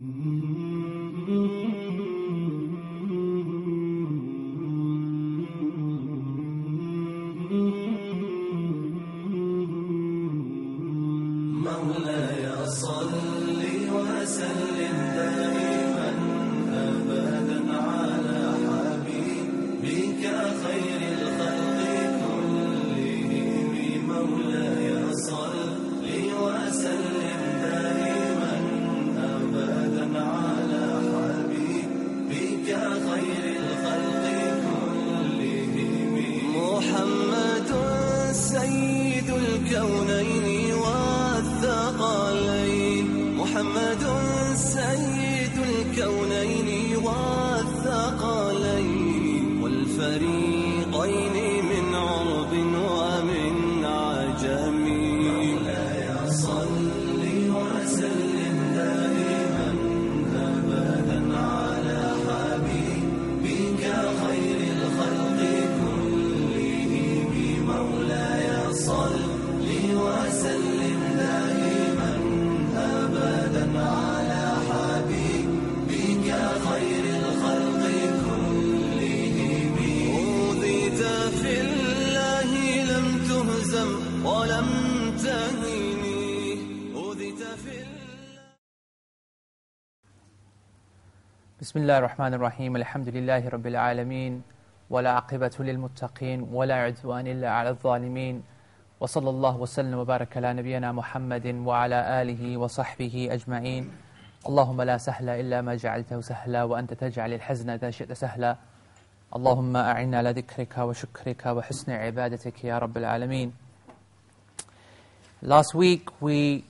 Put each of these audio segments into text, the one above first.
嗯。بسم الله الرحمن الرحيم. الحمد لله رب العالمين ولا عقبة للمتقين ولا عدوان إلا على الظالمين. وصلى الله وسلم وبارك على نبينا محمد وعلى آله وصحبه أجمعين. اللهم لا سهل إلا ما جعلته سهلا وأنت تجعل الحزن إذا شئت سهلا. اللهم أعنا على ذكرك وشكرك وحسن عبادتك يا رب العالمين. Last week we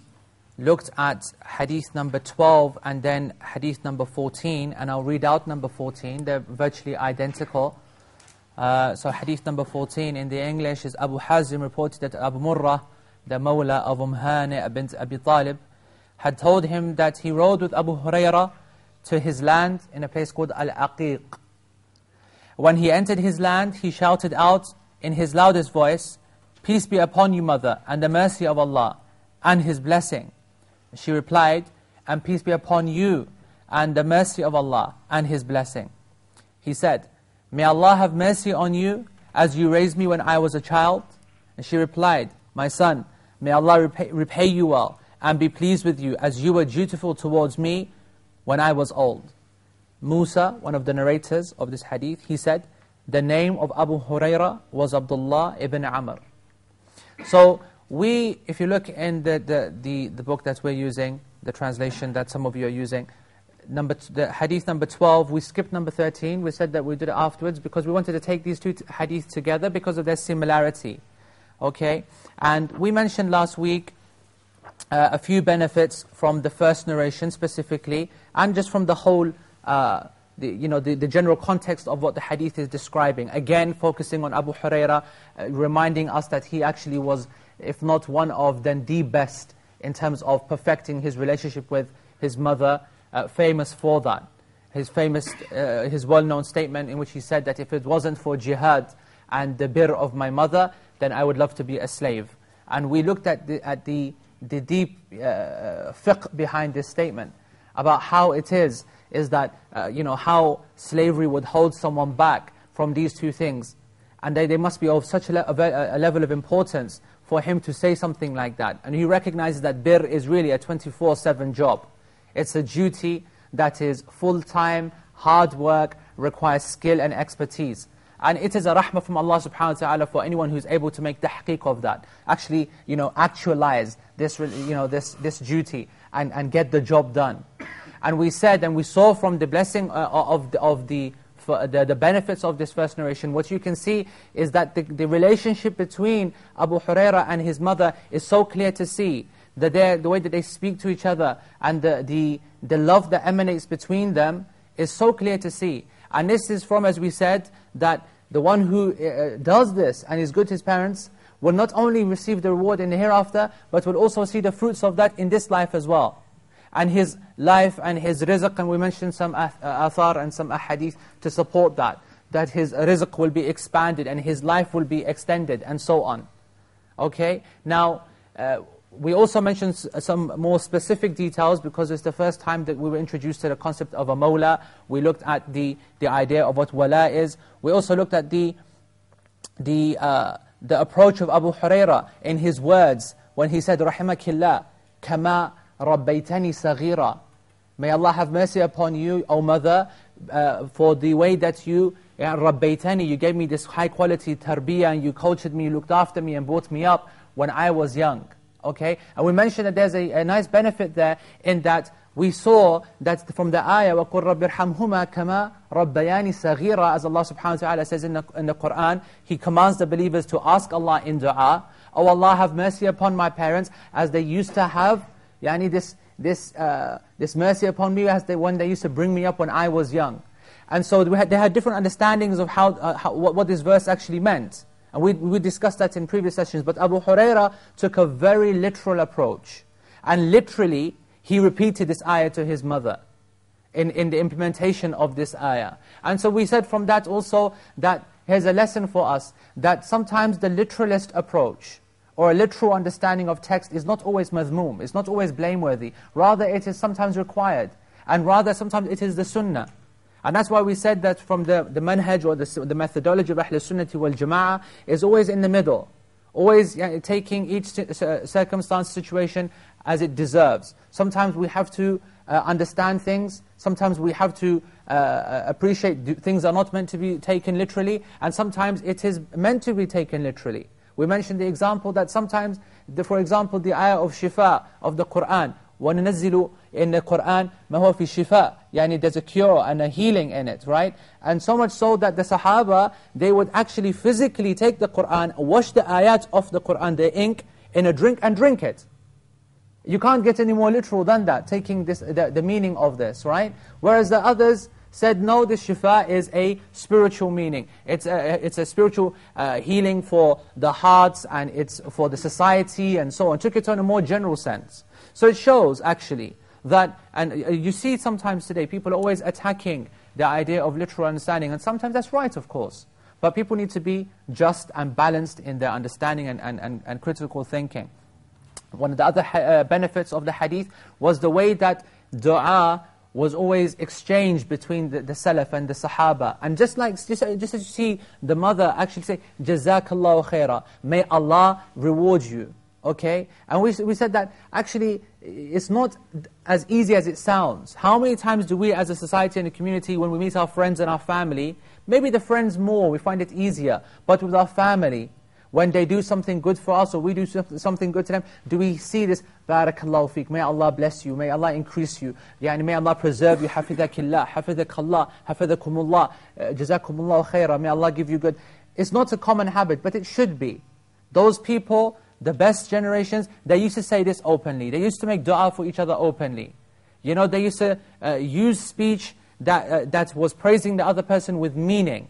looked at hadith number 12 and then hadith number 14 and I'll read out number 14 they're virtually identical. Uh, so hadith number 14 in the English is Abu Hazim reported that Abu Murrah the Mawla of Umhani bint Abi Talib had told him that he rode with Abu Huraira to his land in a place called Al-Aqiq. When he entered his land he shouted out in his loudest voice peace be upon you mother and the mercy of Allah and his blessing she replied, and peace be upon you, and the mercy of Allah, and His blessing. He said, May Allah have mercy on you, as you raised me when I was a child. And she replied, My son, may Allah repay, repay you well, and be pleased with you, as you were dutiful towards me when I was old. Musa, one of the narrators of this hadith, he said, the name of Abu Huraira was Abdullah ibn Amr. So, we, if you look in the, the, the, the book that we're using, the translation that some of you are using, number the hadith number 12, we skipped number 13. We said that we did it afterwards because we wanted to take these two hadiths together because of their similarity. Okay? And we mentioned last week uh, a few benefits from the first narration specifically, and just from the whole, uh, the, you know, the, the general context of what the hadith is describing. Again, focusing on Abu Huraira, uh, reminding us that he actually was if not one of, then the best in terms of perfecting his relationship with his mother, uh, famous for that. His famous, uh, his well-known statement in which he said that if it wasn't for jihad and the bir of my mother, then I would love to be a slave. And we looked at the, at the, the deep uh, fiqh behind this statement, about how it is, is that, uh, you know, how slavery would hold someone back from these two things. And they, they must be of such a, le a level of importance for him to say something like that. And he recognizes that bir is really a 24-7 job. It's a duty that is full-time, hard work, requires skill and expertise. And it is a rahmah from Allah subhanahu wa ta'ala for anyone who's able to make tahqiq of that. Actually, you know, actualize this, you know, this, this duty and, and get the job done. And we said, and we saw from the blessing uh, of the, of the the, the benefits of this first narration, what you can see is that the, the relationship between Abu Huraira and his mother is so clear to see. The, the way that they speak to each other and the, the, the love that emanates between them is so clear to see. And this is from, as we said, that the one who uh, does this and is good to his parents will not only receive the reward in the hereafter, but will also see the fruits of that in this life as well and his life and his rizq, and we mentioned some athar and some ahadith to support that, that his rizq will be expanded and his life will be extended and so on. Okay? Now, uh, we also mentioned some more specific details because it's the first time that we were introduced to the concept of a mawla. We looked at the, the idea of what wala is. We also looked at the, the, uh, the approach of Abu Huraira in his words when he said, Rahimahillah, kama rabbaytani saghira. May Allah have mercy upon you, O mother, uh, for the way that you, yeah, rabbaytani, you gave me this high quality tarbiyah and you cultured me, you looked after me and brought me up when I was young. Okay? And we mentioned that there's a, a nice benefit there in that we saw that from the ayah, وَقُلْ رَبِّ ارْحَمْهُمَا كَمَا رَبَّيَانِ صَغِيرًا As Allah subhanahu wa ta'ala says in the, in the Qur'an, He commands the believers to ask Allah in dua, Oh Allah, have mercy upon my parents as they used to have yani this, this, uh, this mercy upon me as the one they used to bring me up when I was young. And so had, they had different understandings of how, uh, how what, what this verse actually meant. And we, we discussed that in previous sessions. But Abu Huraira took a very literal approach. And literally, he repeated this ayah to his mother in, in the implementation of this ayah. And so we said from that also that here's a lesson for us, that sometimes the literalist approach, or a literal understanding of text is not always madhmoom, it's not always blameworthy. Rather, it is sometimes required. And rather, sometimes it is the sunnah. And that's why we said that from the, the manhaj or the, the methodology of Ahl Sunnati wal Jama'ah is always in the middle. Always taking each circumstance, situation as it deserves. Sometimes we have to uh, understand things. Sometimes we have to uh, uh appreciate things are not meant to be taken literally. And sometimes it is meant to be taken literally. We mentioned the example that sometimes, the, for example, the ayah of shifa of the Qur'an, وَنَنَزِّلُ in the Qur'an مَا هُوَ فِي شِفَاء Yani there's a cure and a healing in it, right? And so much so that the Sahaba, they would actually physically take the Qur'an, wash the ayat of the Qur'an, the ink, in a drink and drink it. You can't get any more literal than that, taking this, the, the meaning of this, right? Whereas the others said, no, this shifa is a spiritual meaning. It's a, it's a spiritual uh, healing for the hearts and it's for the society and so on. Took it on a more general sense. So it shows, actually, that, and uh, you see sometimes today, people are always attacking the idea of literal understanding, and sometimes that's right, of course. But people need to be just and balanced in their understanding and, and, and, and critical thinking. One of the other uh, benefits of the hadith was the way that dua was always exchanged between the, the Salaf and the Sahaba. And just like, just, just as you see the mother actually say, Jazakallahu khaira, may Allah reward you. Okay? And we, we said that actually it's not as easy as it sounds. How many times do we as a society and a community, when we meet our friends and our family, maybe the friends more, we find it easier, but with our family, when they do something good for us or we do something good to them, do we see this, Barakallahu feek, may Allah bless you, may Allah increase you, yani may Allah preserve you, hafidhakillah, hafidhakallah, hafidhakumullah, uh, jazakumullah khairah, may Allah give you good. It's not a common habit, but it should be. Those people the best generations, they used to say this openly. They used to make dua for each other openly. You know, they used to uh, use speech that, uh, that was praising the other person with meaning.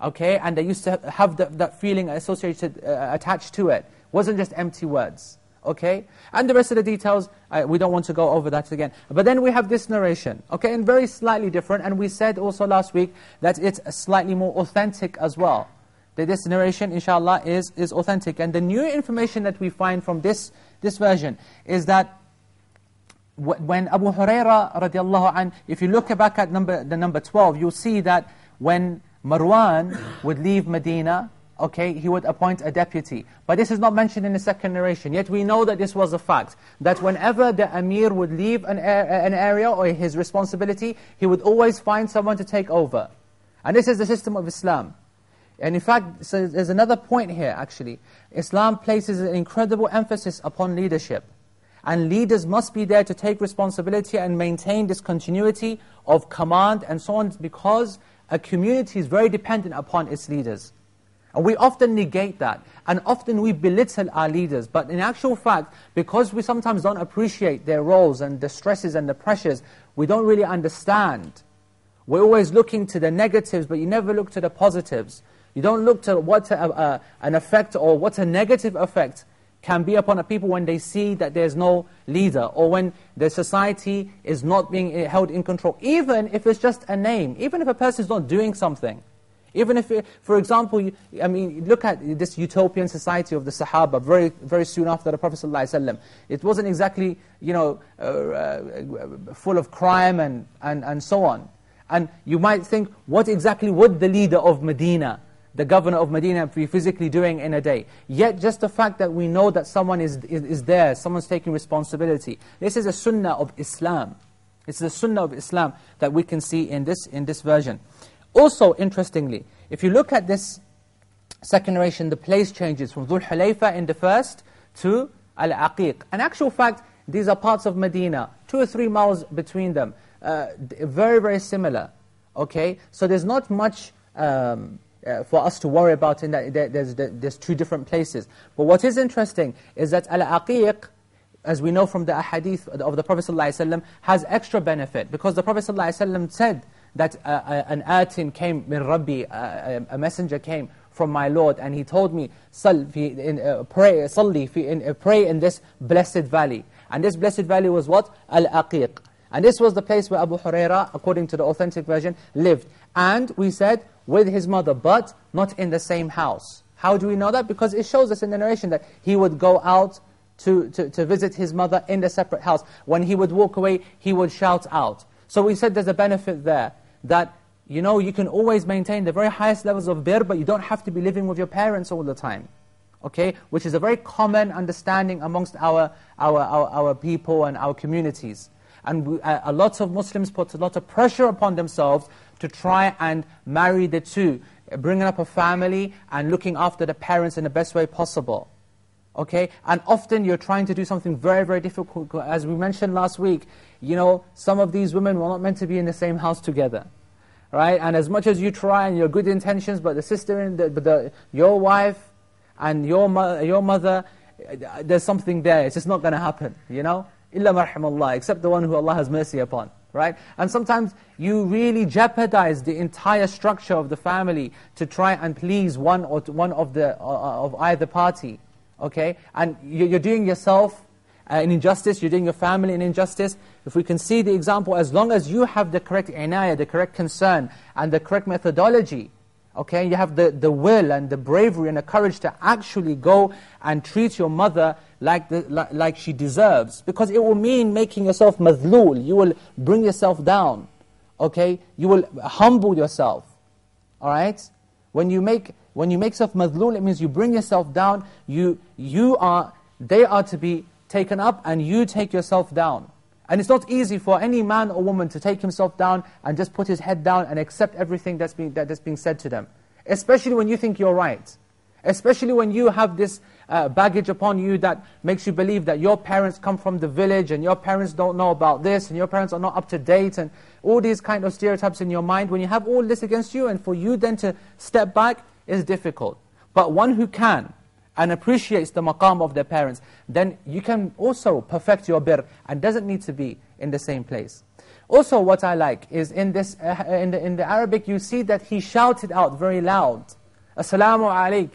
Okay? And they used to have the, that feeling associated, uh, attached to it. Wasn't just empty words. Okay? And the rest of the details, we don't want to go over that again. But then we have this narration, okay, and very slightly different. And we said also last week that it's slightly more authentic as well that this narration, inshallah, is, is authentic. And the new information that we find from this, this version is that when Abu Huraira radiallahu anh, if you look back at number, the number 12, you'll see that when Marwan would leave Medina, okay, he would appoint a deputy. But this is not mentioned in the second narration. Yet we know that this was a fact. That whenever the Amir would leave an, an area or his responsibility, he would always find someone to take over. And this is the system of Islam. And in fact, so there's another point here actually. Islam places an incredible emphasis upon leadership. And leaders must be there to take responsibility and maintain this continuity of command and so on because a community is very dependent upon its leaders. And we often negate that. And often we belittle our leaders. But in actual fact, because we sometimes don't appreciate their roles and the stresses and the pressures, we don't really understand. We're always looking to the negatives, but you never look to the positives. You don't look to what a, an effect or what a negative effect can be upon a people when they see that there's no leader or when the society is not being held in control. Even if it's just a name, even if a person is not doing something, Even if, it, for example, you, I mean, look at this utopian society of the Sahaba very, very soon after the Prophet ﷺ. It wasn't exactly, you know, uh, uh, full of crime and, and, and so on. And you might think, what exactly would the leader of Medina, the governor of Medina, be physically doing in a day? Yet just the fact that we know that someone is, is, is there, someone's taking responsibility. This is a sunnah of Islam. It's the sunnah of Islam that we can see in this, in this version. Also, interestingly, if you look at this second narration, the place changes from Dhul Hulayfa in the first to Al-Aqiq. In actual fact, these are parts of Medina, two or three miles between them. Uh, very, very similar. Okay, so there's not much um, uh, for us to worry about in that there's, there's two different places. But what is interesting is that Al-Aqiq, as we know from the ahadith of the Prophet ﷺ, has extra benefit. Because the Prophet ﷺ said that uh, uh, an atin came min Rabbi, uh, a messenger came from my Lord, and he told me, Sal in, uh, pray, salli in, uh, pray in this blessed valley. And this blessed valley was what? Al-Aqiq. And this was the place where Abu Huraira, according to the authentic version, lived. And we said, with his mother, but not in the same house. How do we know that? Because it shows us in the narration that he would go out to, to, to visit his mother in the separate house. When he would walk away, he would shout out. So we said there's a benefit there, that you know, you can always maintain the very highest levels of bir, but you don't have to be living with your parents all the time. Okay? Which is a very common understanding amongst our, our, our, our people and our communities. And we, a lot of Muslims put a lot of pressure upon themselves to try and marry the two, bringing up a family and looking after the parents in the best way possible. Okay? And often you're trying to do something very, very difficult. As we mentioned last week, you know, some of these women were not meant to be in the same house together. Right? And as much as you try and your good intentions, but the sister, and the, the, your wife and your, mo your mother, there's something there. It's just not going to happen, you know? Illa marhamallah, except the one who Allah has mercy upon. Right? And sometimes you really jeopardize the entire structure of the family to try and please one or one of the uh, of either party. Okay? And you're doing yourself uh, an injustice, you're doing your family an injustice. If we can see the example, as long as you have the correct inayah, the correct concern, and the correct methodology, okay, you have the, the will and the bravery and the courage to actually go and treat your mother like, the, like, like she deserves. Because it will mean making yourself madhlul, you will bring yourself down, okay? You will humble yourself, all right? When you make when you make yourself madhlul, it means you bring yourself down, you, you are, they are to be taken up and you take yourself down. And it's not easy for any man or woman to take himself down and just put his head down and accept everything that's being, that, that's being said to them. Especially when you think you're right. Especially when you have this uh, baggage upon you that makes you believe that your parents come from the village and your parents don't know about this and your parents are not up to date and all these kind of stereotypes in your mind. When you have all this against you and for you then to step back is difficult. But one who can and appreciates the maqam of their parents, then you can also perfect your bir and doesn't need to be in the same place. Also what I like is in, this, uh, in, the, in the Arabic you see that he shouted out very loud, Assalamu alaik,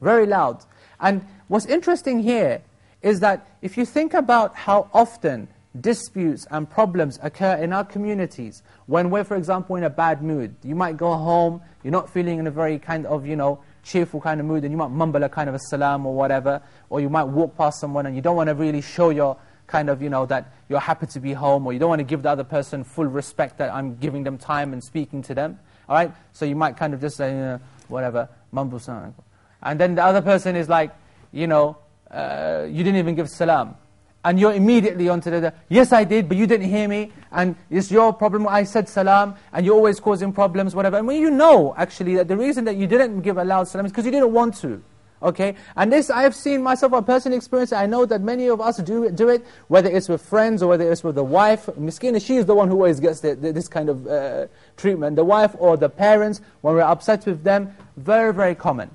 very loud. And what's interesting here is that if you think about how often disputes and problems occur in our communities, when we're, for example, in a bad mood, you might go home, you're not feeling in a very kind of, you know, cheerful kind of mood, and you might mumble a kind of a salam or whatever, or you might walk past someone and you don't want to really show your kind of, you know, that you're happy to be home, or you don't want to give the other person full respect that I'm giving them time and speaking to them, all right? So you might kind of just say, you know, whatever, mumble something. And then the other person is like, you know, uh, you didn't even give salam and you're immediately onto the, yes I did, but you didn't hear me, and it's your problem, I said salam, and you're always causing problems, whatever. And when you know, actually, that the reason that you didn't give a loud salam is because you didn't want to. Okay? And this, I've seen myself, a personal experience, I know that many of us do do it whether it's with friends or whether it's with the wife. Miskina, she is the one who always gets the, the, this kind of uh, treatment. The wife or the parents, when we're upset with them, very, very common.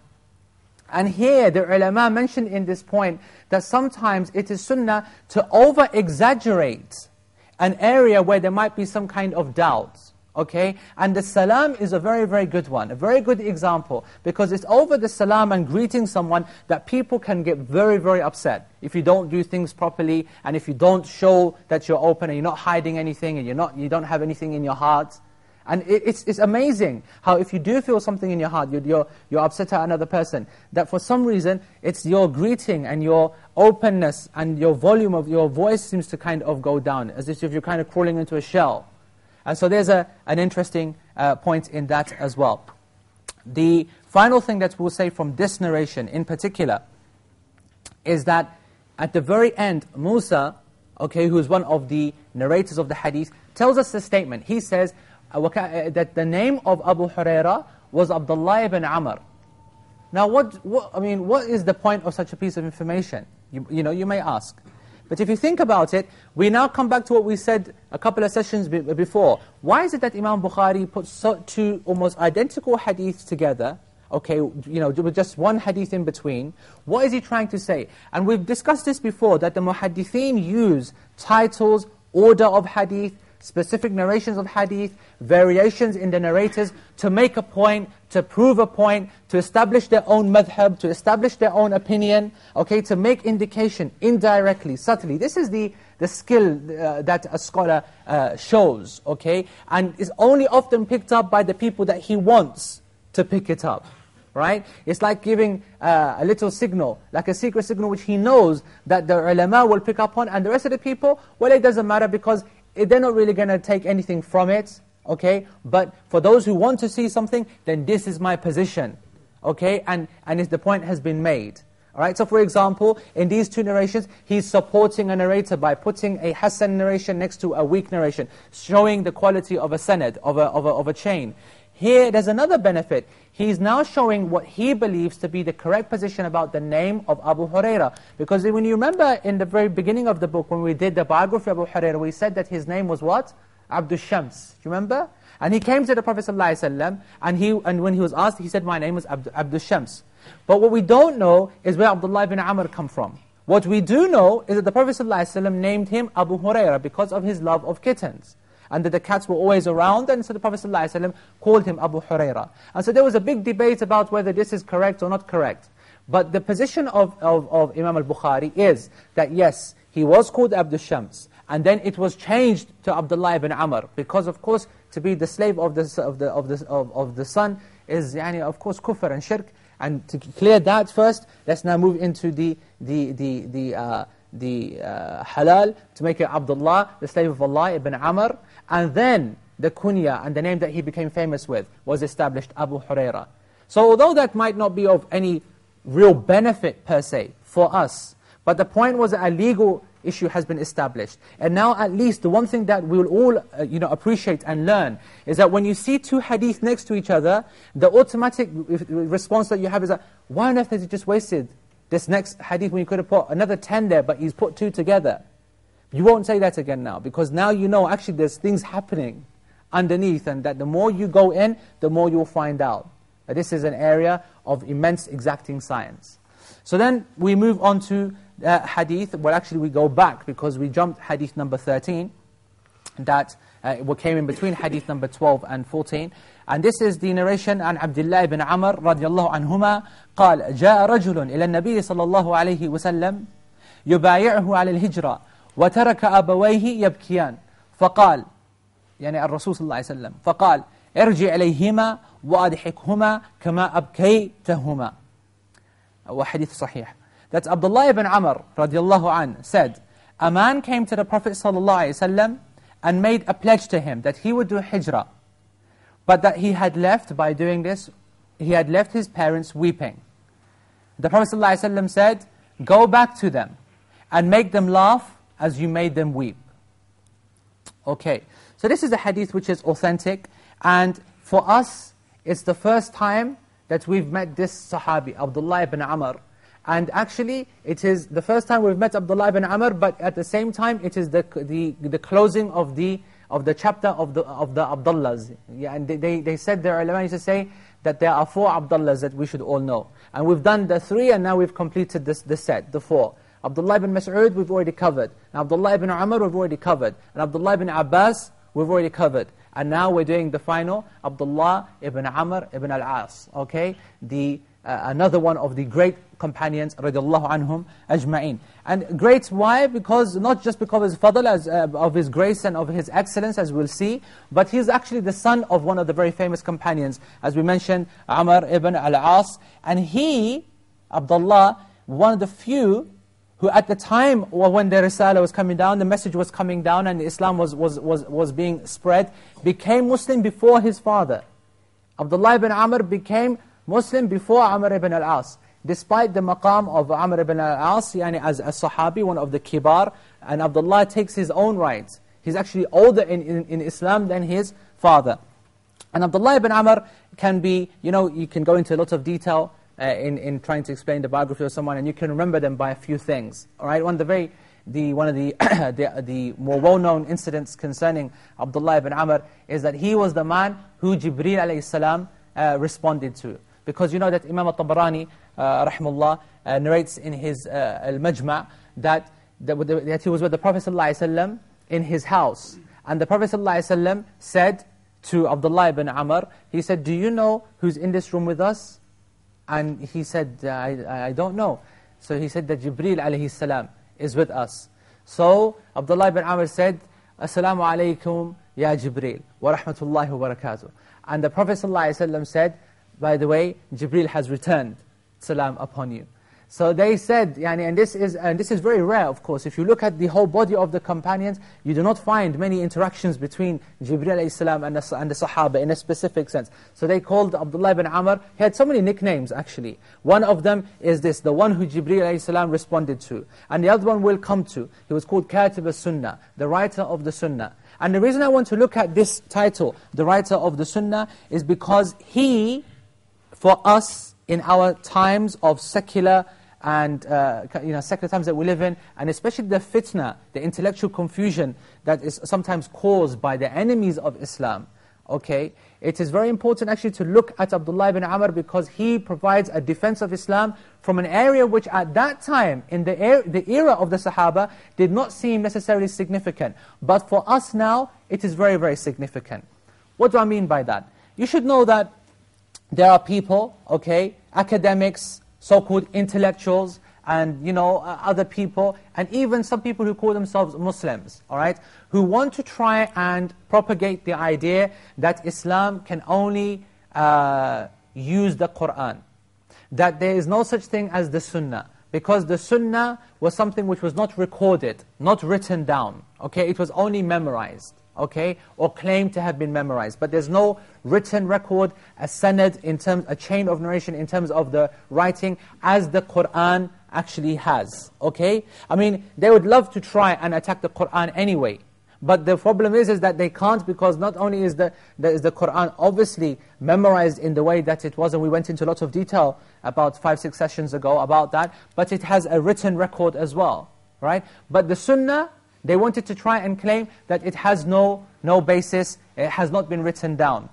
And here, the ulama mentioned in this point that sometimes it is sunnah to over-exaggerate an area where there might be some kind of doubt. Okay? And the salam is a very, very good one, a very good example, because it's over the salam and greeting someone that people can get very, very upset. If you don't do things properly, and if you don't show that you're open, and you're not hiding anything, and you're not, you don't have anything in your heart. And it, it's, it's amazing how if you do feel something in your heart, you're, you're, you're upset at another person, that for some reason, it's your greeting and your openness and your volume of your voice seems to kind of go down, as if you're kind of crawling into a shell. And so there's a, an interesting uh, point in that as well. The final thing that we'll say from this narration in particular is that at the very end, Musa, okay, who is one of the narrators of the hadith, tells us a statement. He says Uh, uh, that the name of Abu Huraira was Abdullah ibn Amr. Now, what, what, I mean, what is the point of such a piece of information? You, you know, you may ask. But if you think about it, we now come back to what we said a couple of sessions before. Why is it that Imam Bukhari puts so, two almost identical hadiths together, okay, you know, with just one hadith in between? What is he trying to say? And we've discussed this before, that the muhaddithin use titles, order of hadith, specific narrations of hadith, variations in the narrators to make a point, to prove a point, to establish their own madhab, to establish their own opinion, okay, to make indication indirectly, subtly. This is the, the skill uh, that a scholar uh, shows, okay, and is only often picked up by the people that he wants to pick it up. Right? It's like giving uh, a little signal, like a secret signal which he knows that the ulama will pick up on, and the rest of the people, well, it doesn't matter because they're not really going to take anything from it, okay? But for those who want to see something, then this is my position, okay? And, and the point has been made. All right, so for example, in these two narrations, he's supporting a narrator by putting a Hassan narration next to a weak narration, showing the quality of a sanad, of a, of a, of a chain. Here, there's another benefit. He's now showing what he believes to be the correct position about the name of Abu Huraira. Because when you remember in the very beginning of the book, when we did the biography of Abu Huraira, we said that his name was what? Abdul Shams. Do you remember? And he came to the Prophet ﷺ, and, he, and when he was asked, he said, my name was Abdul, Abdul Shams. But what we don't know is where Abdullah ibn Amr come from. What we do know is that the Prophet ﷺ named him Abu Huraira because of his love of kittens and that the cats were always around, and so the Prophet ﷺ called him Abu Huraira. And so there was a big debate about whether this is correct or not correct. But the position of, of, of Imam al-Bukhari is that yes, he was called Abdul Shams, and then it was changed to Abdullah ibn Amr, because of course, to be the slave of the, of the, of the, of, of the sun is, yani, of course, kufr and shirk. And to clear that first, let's now move into the, the, the, the, uh, the uh, halal, to make it Abdullah, the slave of Allah, ibn Amr. And then the kunya and the name that he became famous with was established, Abu Huraira. So although that might not be of any real benefit per se for us, but the point was that a legal issue has been established. And now at least the one thing that we will all uh, you know, appreciate and learn is that when you see two hadith next to each other, the automatic response that you have is that, why on earth has it just wasted this next hadith when you could have put another ten there, but he's put two together? You won't say that again now, because now you know actually there's things happening underneath, and that the more you go in, the more you'll find out. That this is an area of immense exacting science. So then we move on to uh, hadith, well actually we go back, because we jumped hadith number 13, that uh, came in between hadith number 12 and 14. And this is the narration عن عبد الله بن عمر رضي الله عنهما قال جاء رجل إلى النبي صلى الله عليه وسلم يبايعه على الهجرة وترك أبويه يبكيان فقال يعني الرسول صلى الله عليه وسلم فقال ارجع إليهما وأضحكهما كما أبكيتهما وحديث صحيح That Abdullah ibn Amr radiallahu an said, a man came to the Prophet sallallahu alaihi wasallam and made a pledge to him that he would do hijrah, but that he had left by doing this, he had left his parents weeping. The Prophet wasallam said, go back to them and make them laugh as you made them weep. Okay, so this is a hadith which is authentic, and for us, it's the first time that we've met this Sahabi, Abdullah ibn Amr. And actually, it is the first time we've met Abdullah ibn Amr, but at the same time, it is the, the, the closing of the, of the chapter of the, of the Abdullahs. Yeah, and they, they, they said, their ulama used to say, that there are four Abdullahs that we should all know. And we've done the three, and now we've completed this, the set, the four. Abdullah ibn Mas'ud, we've already covered. And Abdullah ibn Umar, we've already covered. And Abdullah ibn Abbas, we've already covered. And now we're doing the final, Abdullah ibn Amr ibn al-As, okay? The, uh, another one of the great companions, radiallahu anhum ajma'in. And great, why? Because, not just because of his fadl, as, uh, of his grace and of his excellence, as we'll see, but he's actually the son of one of the very famous companions, as we mentioned, Amr ibn al-As. And he, Abdullah, one of the few who at the time when the Risala was coming down, the message was coming down and Islam was, was, was, was being spread, became Muslim before his father. Abdullah ibn Amr became Muslim before Amr ibn al-As. Despite the maqam of Amr ibn al-As, yani as a sahabi, one of the kibar, and Abdullah takes his own rights. He's actually older in, in, in Islam than his father. And Abdullah ibn Amr can be, you know, you can go into a lot of detail uh, in, in trying to explain the biography of someone, and you can remember them by a few things. All right, one of the very, the, one of the, the, the more well-known incidents concerning Abdullah ibn Amr is that he was the man who Jibreel alayhi uh, responded to. Because you know that Imam al-Tabarani, uh, rahimullah, uh, narrates in his uh, Al-Majma' that, that, that he was with the Prophet ﷺ in his house. And the Prophet ﷺ said to Abdullah ibn Amr, he said, do you know who's in this room with us? And he said, I, I don't know. So he said that Jibreel alayhi salam is with us. So Abdullah ibn Amr said, Assalamu alaikum ya Jibreel wa rahmatullahi wa barakatuh. And the Prophet ﷺ said, by the way, Jibreel has returned salam upon you. So they said, yani, and this is and this is very rare, of course. If you look at the whole body of the companions, you do not find many interactions between Jibreel alayhi and the, and the Sahaba in a specific sense. So they called Abdullah ibn Amr, he had so many nicknames actually. One of them is this, the one who Jibreel alayhi responded to. And the other one we'll come to. He was called Katib al-Sunnah, the writer of the Sunnah. And the reason I want to look at this title, the writer of the Sunnah, is because he, for us, in our times of secular and uh, you know, secular times that we live in, and especially the fitna, the intellectual confusion that is sometimes caused by the enemies of Islam, okay, it is very important actually to look at Abdullah ibn Amr because he provides a defense of Islam from an area which at that time, in the era, the era of the Sahaba, did not seem necessarily significant. But for us now, it is very, very significant. What do I mean by that? You should know that there are people, okay, academics, so-called intellectuals, and you know uh, other people, and even some people who call themselves Muslims, all right, who want to try and propagate the idea that Islam can only uh, use the Qur'an, that there is no such thing as the Sunnah, because the Sunnah was something which was not recorded, not written down, okay, it was only memorized okay, or claim to have been memorized. But there's no written record, a sanad, in terms, a chain of narration in terms of the writing, as the Qur'an actually has, okay? I mean, they would love to try and attack the Qur'an anyway. But the problem is, is that they can't because not only is the, the, is the Qur'an obviously memorized in the way that it was, and we went into a lot of detail about five, six sessions ago about that, but it has a written record as well, right? But the Sunnah, they wanted to try and claim that it has no, no basis, it has not been written down.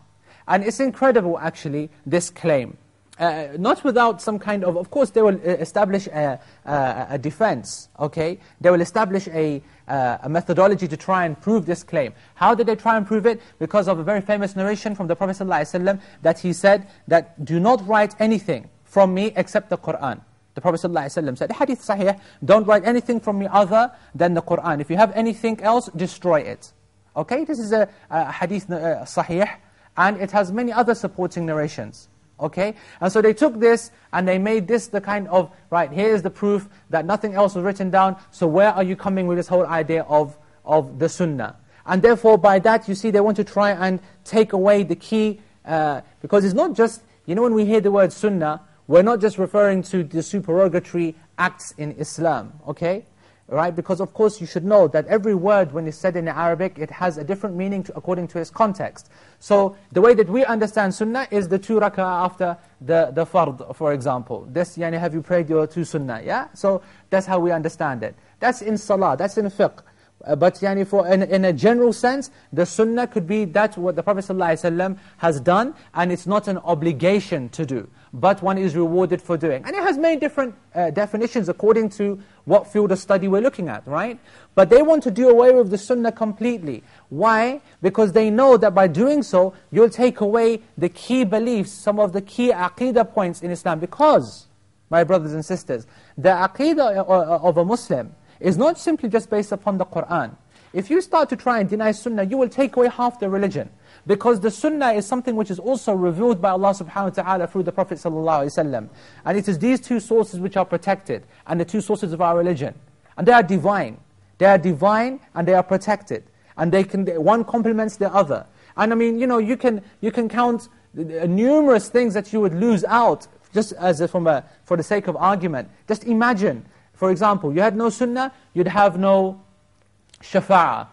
And it's incredible, actually, this claim. Uh, not without some kind of, of course they will uh, establish a, a, a defense, okay? They will establish a, a methodology to try and prove this claim. How did they try and prove it? Because of a very famous narration from the Prophet ﷺ that he said that, do not write anything from me except the Qur'an. The Prophet ﷺ said, hadith sahih, don't write anything from me other than the Qur'an. If you have anything else, destroy it. Okay, this is a, a hadith uh, sahih, and it has many other supporting narrations. Okay, and so they took this and they made this the kind of, right, here is the proof that nothing else was written down, so where are you coming with this whole idea of, of the sunnah? And therefore by that you see they want to try and take away the key, uh, because it's not just, you know when we hear the word sunnah, we're not just referring to the supererogatory acts in Islam, okay? Right? Because of course you should know that every word when it's said in Arabic, it has a different meaning to, according to its context. So the way that we understand sunnah is the two rak'ah after the, the fard, for example. This, yani, have you prayed your two sunnah, yeah? So that's how we understand it. That's in salah, that's in fiqh. Uh, but yani for in, in, a general sense, the sunnah could be that what the Prophet ﷺ has done, and it's not an obligation to do but one is rewarded for doing. And it has many different uh, definitions according to what field of study we're looking at, right? But they want to do away with the sunnah completely. Why? Because they know that by doing so, you'll take away the key beliefs, some of the key aqidah points in Islam. Because, my brothers and sisters, the aqidah of a Muslim is not simply just based upon the Qur'an. If you start to try and deny sunnah, you will take away half the religion. Because the sunnah is something which is also revealed by Allah subhanahu wa ta'ala through the Prophet sallallahu alaihi wasallam. And it is these two sources which are protected, and the two sources of our religion. And they are divine. They are divine and they are protected. And they can, one complements the other. And I mean, you know, you can, you can count numerous things that you would lose out, just as a, from a, for the sake of argument. Just imagine, for example, you had no sunnah, you'd have no shafa'ah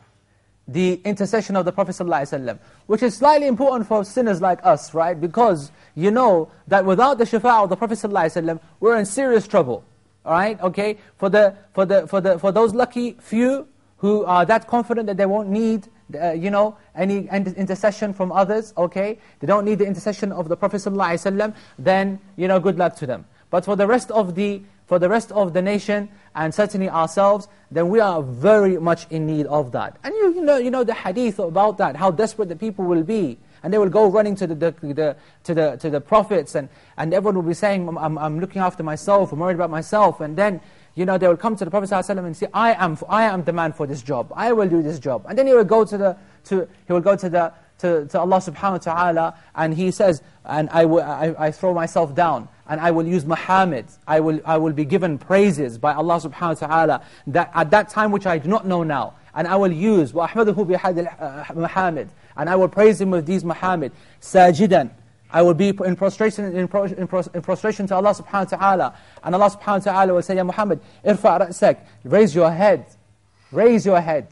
the intercession of the Prophet ﷺ, which is slightly important for sinners like us, right? Because you know that without the shafa' of the Prophet ﷺ, we're in serious trouble, all right? Okay, for the for the for the for those lucky few who are that confident that they won't need, uh, you know, any intercession from others, okay? They don't need the intercession of the Prophet ﷺ, then you know, good luck to them. But for the rest of the for the rest of the nation, and certainly ourselves, then we are very much in need of that. And you, you, know, you know the hadith about that, how desperate the people will be. And they will go running to the, the, the, to the, to the prophets, and, and everyone will be saying, I'm, I'm looking after myself, I'm worried about myself. And then, you know, they will come to the Prophet ﷺ and say, I am, I am the man for this job, I will do this job. And then he will go to the, to, he will go to the, to, to Allah subhanahu wa ta'ala, and he says, and I, I, I throw myself down and I will use Muhammad. I will, I will be given praises by Allah subhanahu wa ta'ala that at that time which I do not know now. And I will use وَأَحْمَدُهُ بِحَدِ Muhammad. And I will praise him with these Muhammad. Sajidan. I will be in prostration, in, in, prostration to Allah subhanahu wa ta'ala. And Allah subhanahu wa ta'ala will say, Ya Muhammad, irfa' ra'sak. Raise your head. Raise your head.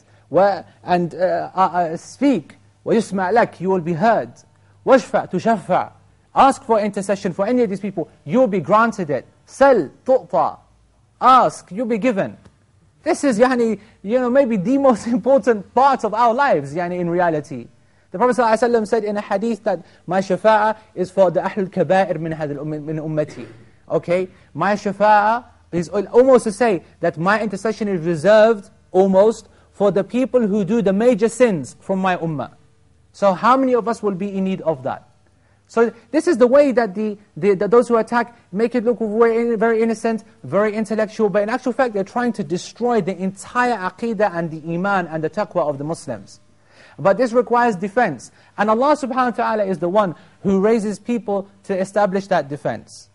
And uh, uh, uh, speak. وَيُسْمَعْ لَكْ You will be heard. وَاشْفَعْ تُشَفَّعْ Ask for intercession for any of these people. You'll be granted it. Sell, tu'ta. Ask, you'll be given. This is, yani, you know, maybe the most important part of our lives, yani, in reality. The Prophet ﷺ said in a hadith that my shafa'ah is for the ahlul kaba'ir min, um, min ummati. Okay? My shafa'ah is almost to say that my intercession is reserved almost for the people who do the major sins from my ummah. So how many of us will be in need of that? So this is the way that the, the, those who attack make it look very, very innocent, very intellectual, but in actual fact they're trying to destroy the entire aqidah and the iman and the taqwa of the Muslims. But this requires defense. And Allah subhanahu wa ta'ala is the one who raises people to establish that defense.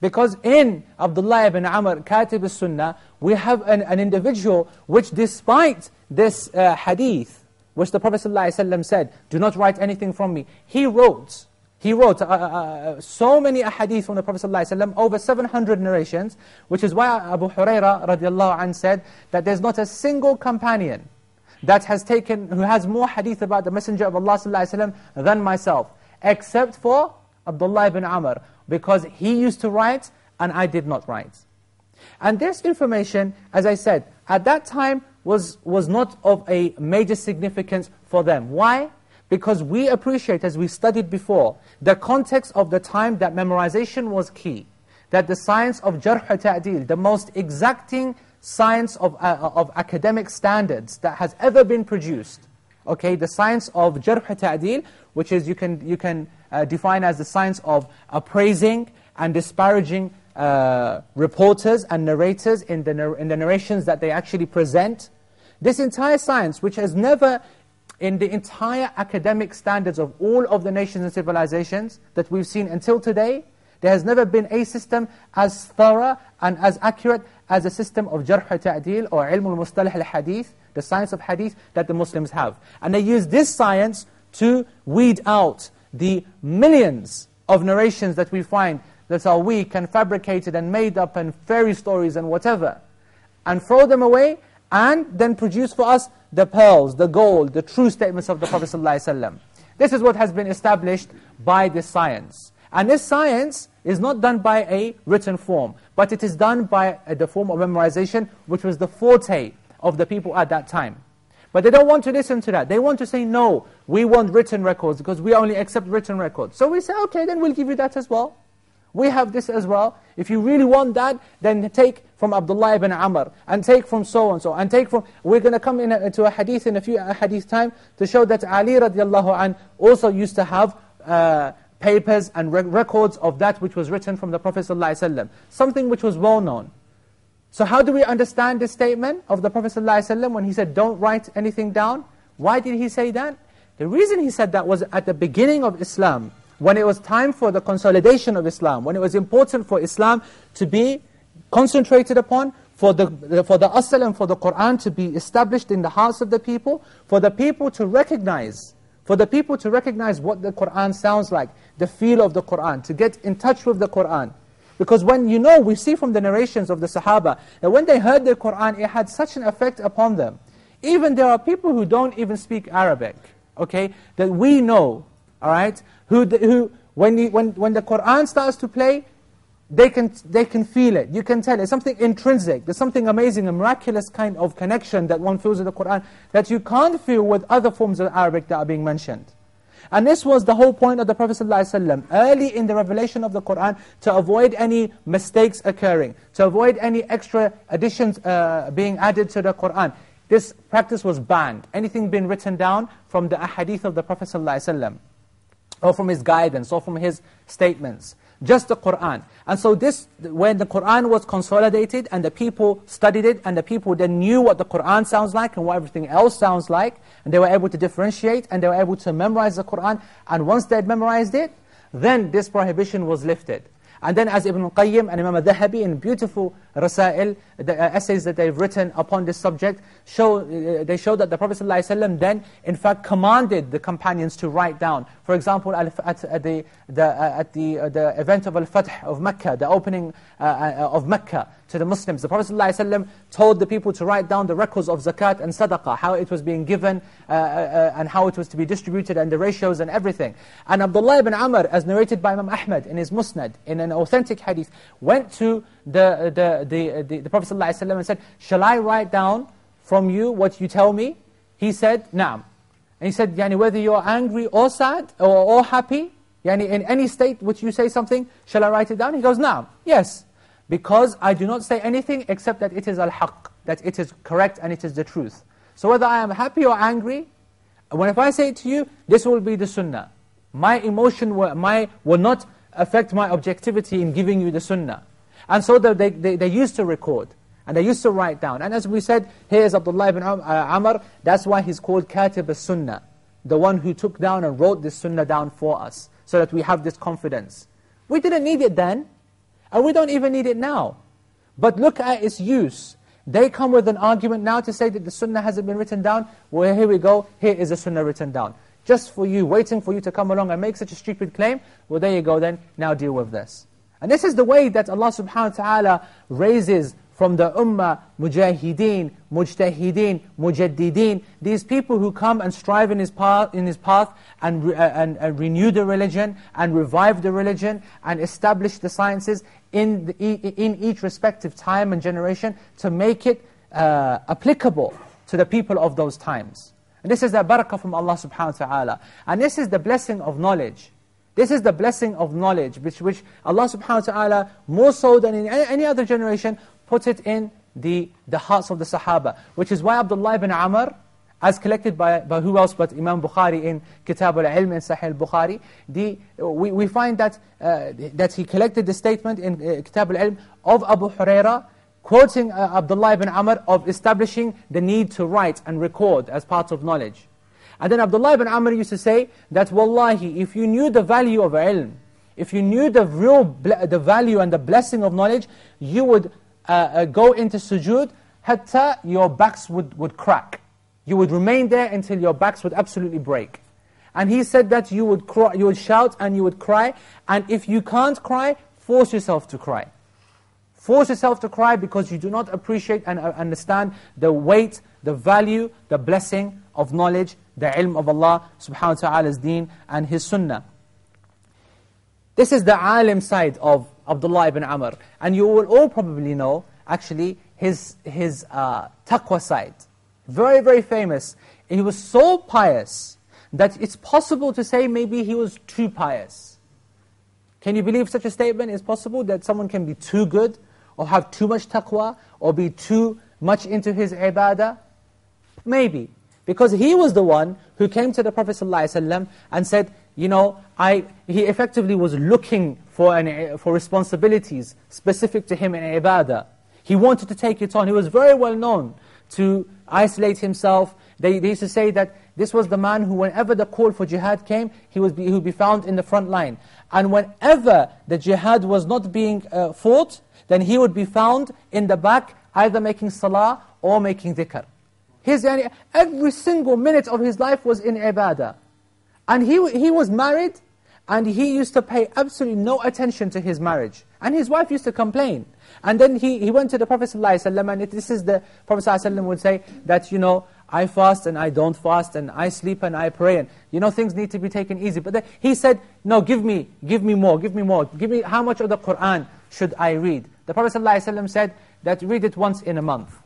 Because in Abdullah ibn Amr, Katib al-Sunnah, we have an, an individual which despite this uh, hadith, which the Prophet ﷺ said, do not write anything from me, he wrote he wrote uh, uh, uh, so many ahadith from the Prophet ﷺ, over 700 narrations, which is why Abu Huraira radiallahu anh said that there's not a single companion that has taken, who has more hadith about the Messenger of Allah ﷺ than myself, except for Abdullah ibn Amr, because he used to write and I did not write. And this information, as I said, at that time was, was not of a major significance for them. Why? Because we appreciate, as we studied before, the context of the time that memorization was key. That the science of jarh ta'dil, the most exacting science of, uh, of academic standards that has ever been produced. Okay, the science of jarh ta'dil, which is you can, you can uh, define as the science of appraising and disparaging uh, reporters and narrators in the, in the narrations that they actually present. This entire science, which has never in the entire academic standards of all of the nations and civilizations that we've seen until today, there has never been a system as thorough and as accurate as a system of jarh ta'dil or ilm al-mustalah al-hadith, the science of hadith that the Muslims have. And they use this science to weed out the millions of narrations that we find that are weak and fabricated and made up and fairy stories and whatever. And throw them away and then produce for us the pearls, the gold, the true statements of the Prophet ﷺ. This is what has been established by this science. And this science is not done by a written form, but it is done by the form of memorization, which was the forte of the people at that time. But they don't want to listen to that. They want to say, no, we want written records, because we only accept written records. So we say, okay, then we'll give you that as well. We have this as well. If you really want that, then take from Abdullah ibn Amr, and take from so-and-so, and take from... We're going to come in a, a hadith in a few a hadith time to show that Ali radiallahu anh also used to have uh, papers and re records of that which was written from the Prophet ﷺ. Something which was well known. So how do we understand this statement of the Prophet ﷺ when he said, don't write anything down? Why did he say that? The reason he said that was at the beginning of Islam, when it was time for the consolidation of Islam, when it was important for Islam to be concentrated upon, for the, for the Asl and for the Qur'an to be established in the hearts of the people, for the people to recognize, for the people to recognize what the Qur'an sounds like, the feel of the Qur'an, to get in touch with the Qur'an. Because when you know, we see from the narrations of the Sahaba, that when they heard the Qur'an, it had such an effect upon them. Even there are people who don't even speak Arabic, okay, that we know, all right, who, who when, you, when, when the Qur'an starts to play, they can, they can feel it, you can tell It's something intrinsic, there's something amazing, a miraculous kind of connection that one feels with the Qur'an, that you can't feel with other forms of Arabic that are being mentioned. And this was the whole point of the Prophet ﷺ, early in the revelation of the Qur'an, to avoid any mistakes occurring, to avoid any extra additions uh, being added to the Qur'an. This practice was banned. Anything being written down from the ahadith of the Prophet ﷺ, or from his guidance, or from his statements. Just the Qur'an. And so this, when the Qur'an was consolidated and the people studied it and the people then knew what the Qur'an sounds like and what everything else sounds like, and they were able to differentiate and they were able to memorize the Qur'an, and once they had memorized it, then this prohibition was lifted. And then as Ibn Qayyim and Imam al-Dhahabi in beautiful rasail, the uh, essays that they've written upon this subject, show, uh, they show that the Prophet ﷺ then in fact commanded the companions to write down. For example, at, at the, the, uh, at the, uh, the event of Al-Fath of Mecca, the opening uh, uh, of Mecca to the Muslims, the Prophet ﷺ told the people to write down the records of zakat and sadaqah, how it was being given and how it was to be distributed and the ratios and everything. And Abdullah ibn Amr, as narrated by Imam Ahmad in his Musnad, in an authentic hadith, went to the, uh, the, the, uh, the, the Prophet ﷺ and said, shall I write down from you what you tell me? He said, Naam. And he said, yani, whether you're angry or sad or, or happy, yani, in any state which you say something, shall I write it down? He goes, Naam, yes. Because I do not say anything except that it is al-haq, that it is correct and it is the truth. So whether I am happy or angry, when if I say it to you, this will be the sunnah. My emotion will, my, will not affect my objectivity in giving you the sunnah. And so they, they, they used to record. And they used to write down. And as we said, here is Abdullah ibn uh, Amr. That's why he's called Katib al-Sunnah. The one who took down and wrote this sunnah down for us. So that we have this confidence. We didn't need it then. And we don't even need it now. But look at its use. They come with an argument now to say that the sunnah hasn't been written down. Well, here we go. Here is the sunnah written down. Just for you, waiting for you to come along and make such a stupid claim. Well, there you go then. Now deal with this. And this is the way that Allah subhanahu wa ta'ala raises from the ummah, mujahideen, mujtahideen, mujaddideen, these people who come and strive in His path, in his path and, uh, and, and, renew the religion, and revive the religion, and establish the sciences in, the, in each respective time and generation to make it uh, applicable to the people of those times. And this is the barakah from Allah subhanahu wa ta'ala. And this is the blessing of knowledge. This is the blessing of knowledge, which, which Allah subhanahu wa ta'ala, more so than in any other generation, put it in the, the hearts of the Sahaba. Which is why Abdullah ibn Amr, as collected by, by who else but Imam Bukhari in Kitab al-Ilm in Sahih al-Bukhari, the, we, we find that, uh, that he collected the statement in uh, Kitab al-Ilm of Abu Huraira, quoting uh, Abdullah ibn Amr of establishing the need to write and record as part of knowledge. And then Abdullah ibn Amr used to say that, Wallahi, if you knew the value of ilm, if you knew the real the value and the blessing of knowledge, you would uh, uh, go into sujood, hatta your backs would, would crack. You would remain there until your backs would absolutely break. And he said that you would, cry, you would shout and you would cry, and if you can't cry, force yourself to cry. Force yourself to cry because you do not appreciate and uh, understand the weight, the value, the blessing of knowledge the ilm of Allah subhanahu wa ta'ala's deen and His sunnah. This is the alim side of Abdullah ibn Amr. And you will all probably know, actually, his, his uh, taqwa side. Very, very famous. He was so pious that it's possible to say maybe he was too pious. Can you believe such a statement is possible, that someone can be too good, or have too much taqwa, or be too much into his ibadah? Maybe. Because he was the one who came to the Prophet ﷺ and said, you know, I, he effectively was looking for, an, for responsibilities specific to him in ibadah. He wanted to take it on. He was very well known to isolate himself. They, they used to say that this was the man who whenever the call for jihad came, he, be, he would be found in the front line. And whenever the jihad was not being uh, fought, then he would be found in the back, either making salah or making dhikr. His, every single minute of his life was in ibadah. And he, he was married, and he used to pay absolutely no attention to his marriage. And his wife used to complain. And then he, he went to the Prophet ﷺ, and this is the Prophet ﷺ would say that, you know, I fast and I don't fast, and I sleep and I pray, and you know, things need to be taken easy. But he said, no, give me, give me more, give me more. Give me, how much of the Qur'an should I read? The Prophet ﷺ said that read it once in a month.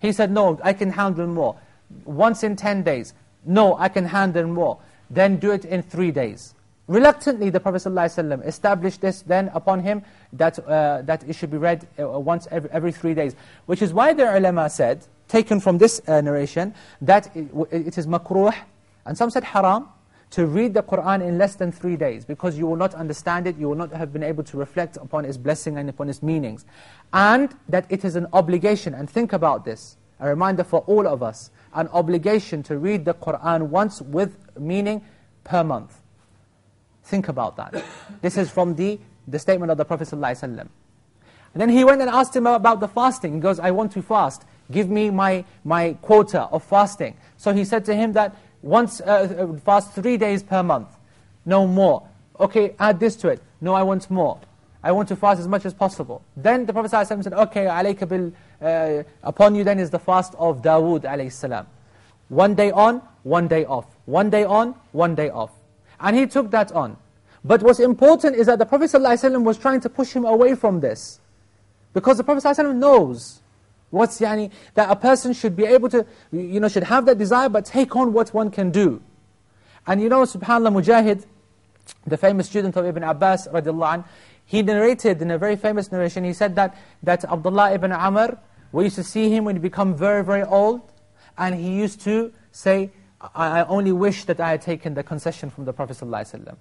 He said, no, I can handle more. Once in 10 days. No, I can handle more. Then do it in three days. Reluctantly, the Prophet ﷺ established this then upon him, that, uh, that it should be read uh, once every, every three days. Which is why the ulama said, taken from this uh, narration, that it, it is makruh, and some said haram, to read the Qur'an in less than three days, because you will not understand it, you will not have been able to reflect upon its blessing and upon its meanings. And that it is an obligation, and think about this, a reminder for all of us, an obligation to read the Qur'an once with meaning per month. Think about that. This is from the, the statement of the Prophet ﷺ. And then he went and asked him about the fasting. He goes, I want to fast. Give me my, my quota of fasting. So he said to him that once uh, uh fast three days per month. No more. Okay, add this to it. No, I want more. I want to fast as much as possible. Then the Prophet ﷺ said, okay, alayka bil, uh, upon you then is the fast of Dawood alayhi One day on, one day off. One day on, one day off. And he took that on. But what's important is that the Prophet ﷺ was trying to push him away from this. Because the Prophet ﷺ knows what's yani, that a person should be able to, you know, should have that desire but take on what one can do. And you know, subhanAllah, Mujahid, the famous student of Ibn Abbas, radiallahu anh, he narrated in a very famous narration, he said that, that Abdullah ibn Amr, we used to see him when he become very, very old, and he used to say, I only wish that I had taken the concession from the Prophet ﷺ.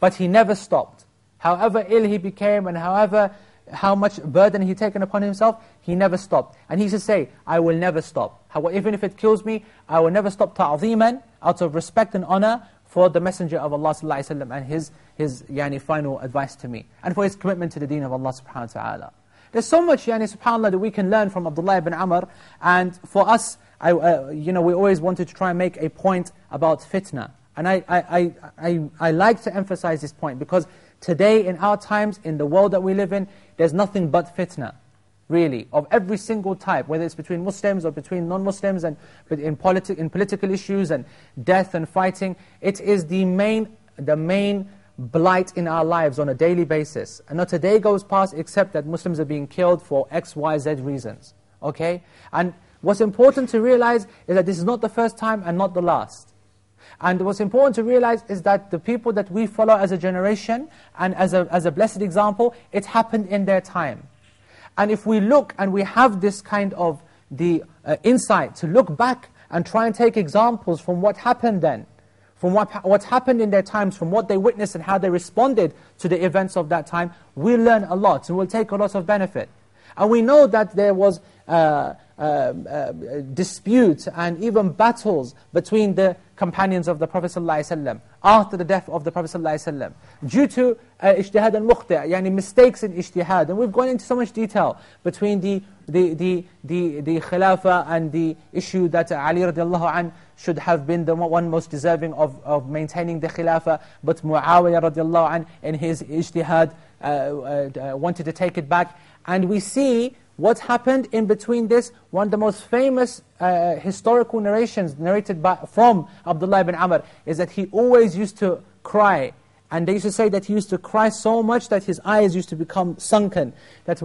But he never stopped. However ill he became and however how much burden he taken upon himself, he never stopped. And he used to say, I will never stop. even if it kills me, I will never stop ta'ziman, out of respect and honor for the Messenger of Allah ﷺ and his, his yani, final advice to me. And for his commitment to the deen of Allah subhanahu wa ta'ala. There's so much, yani, subhanAllah, that we can learn from Abdullah ibn Amr. And for us, I, uh, you know, we always wanted to try and make a point about fitna. And I, I, I, I, like to emphasize this point because today in our times, in the world that we live in, there's nothing but fitna, really, of every single type, whether it's between Muslims or between non-Muslims, and in, politi in political issues and death and fighting. It is the main, the main blight in our lives on a daily basis. And not a day goes past except that Muslims are being killed for X, Y, Z reasons. Okay? And What's important to realize is that this is not the first time and not the last. And what's important to realize is that the people that we follow as a generation and as a, as a blessed example, it happened in their time. And if we look and we have this kind of the uh, insight to look back and try and take examples from what happened then, from what, what happened in their times, from what they witnessed and how they responded to the events of that time, we learn a lot and we'll take a lot of benefit. And we know that there was uh, uh, uh, disputes and even battles between the companions of the Prophet ﷺ after the death of the Prophet ﷺ due to uh, ijtihad al-mukhti' yani mistakes in ijtihad. And we've gone into so much detail between the, the, the, the, the khilafah and the issue that Ali radiallahu anh should have been the one most deserving of, of maintaining the khilafah, but Muawiyah radiallahu anh in his ijtihad uh, uh, wanted to take it back. And we see what happened in between this, one of the most famous uh, historical narrations narrated by, from Abdullah ibn Amr, is that he always used to cry. And they used to say that he used to cry so much that his eyes used to become sunken. That,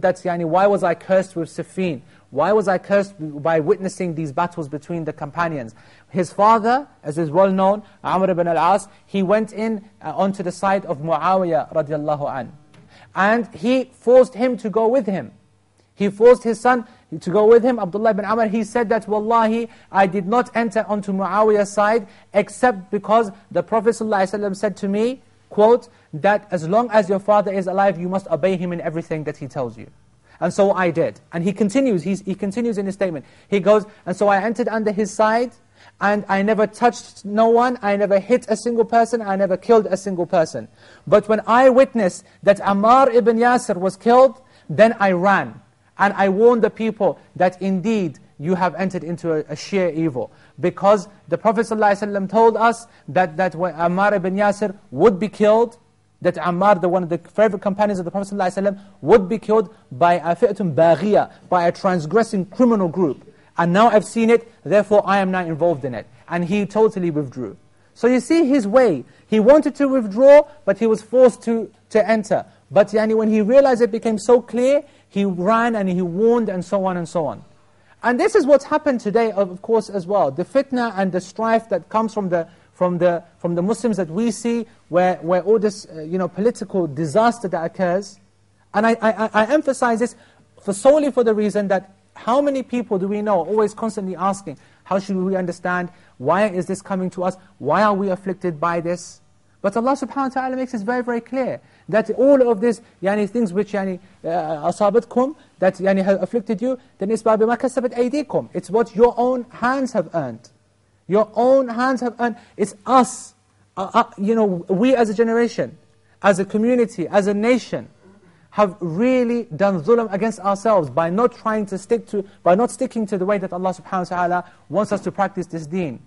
that's yani, why was I cursed with Siffin? Why was I cursed by witnessing these battles between the companions? His father, as is well known, Amr ibn al-As, he went in uh, onto the side of Muawiyah radiallahu an. And he forced him to go with him. He forced his son to go with him, Abdullah ibn Amr, he said that, Wallahi, I did not enter onto Muawiyah's side except because the Prophet ﷺ said to me, quote, that as long as your father is alive, you must obey him in everything that he tells you. And so I did. And he continues, he continues in his statement. He goes, and so I entered under his side, and I never touched no one, I never hit a single person, I never killed a single person. But when I witnessed that Ammar ibn Yasir was killed, then I ran. And I warned the people that indeed you have entered into a, a sheer evil. Because the Prophet ﷺ told us that, that when Ammar ibn Yasir would be killed, that Ammar, the one of the favorite companions of the Prophet ﷺ, would be killed by a fi'atun baghiyah, by a transgressing criminal group. And now I've seen it, therefore I am now involved in it. And he totally withdrew. So you see his way. He wanted to withdraw, but he was forced to, to enter. But yani, when he realized it became so clear, he ran and he warned and so on and so on. And this is what's happened today, of course, as well. The fitna and the strife that comes from the, from the, from the Muslims that we see, where, where all this uh, you know, political disaster that occurs. And I, I, I emphasize this for solely for the reason that how many people do we know always constantly asking, how should we understand, why is this coming to us, why are we afflicted by this? But Allah subhanahu wa ta'ala makes it very, very clear that all of these yani, things which yani, uh, أصابتكم, that yani, have afflicted you, then it's بما كسبت أيديكم. It's what your own hands have earned. Your own hands have earned. It's us, uh, uh, you know, we as a generation, as a community, as a nation, have really done zulm against ourselves by not trying to stick to, by not sticking to the way that Allah subhanahu wa ta'ala wants us to practice this deen.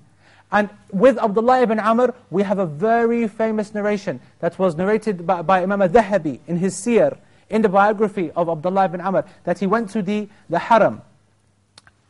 And with Abdullah ibn Amr, we have a very famous narration that was narrated by, by Imam al-Dhahabi in his seer, in the biography of Abdullah ibn Amr, that he went to the, the haram,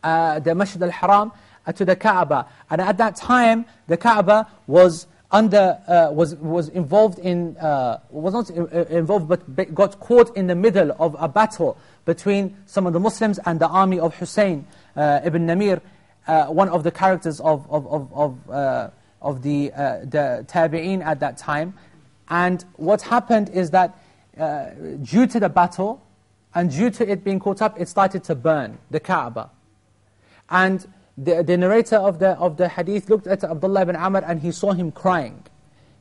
uh, the Masjid al-Haram, uh, to the Kaaba. And at that time, the Kaaba was under, uh, was, was involved in, uh, was not involved, but got caught in the middle of a battle between some of the Muslims and the army of Hussein uh, ibn Namir, uh, one of the characters of, of, of, of, uh, of the, uh, the Tabi'een at that time. And what happened is that uh, due to the battle, and due to it being caught up, it started to burn, the Kaaba. And the, the narrator of the, of the hadith looked at Abdullah ibn Amr and he saw him crying.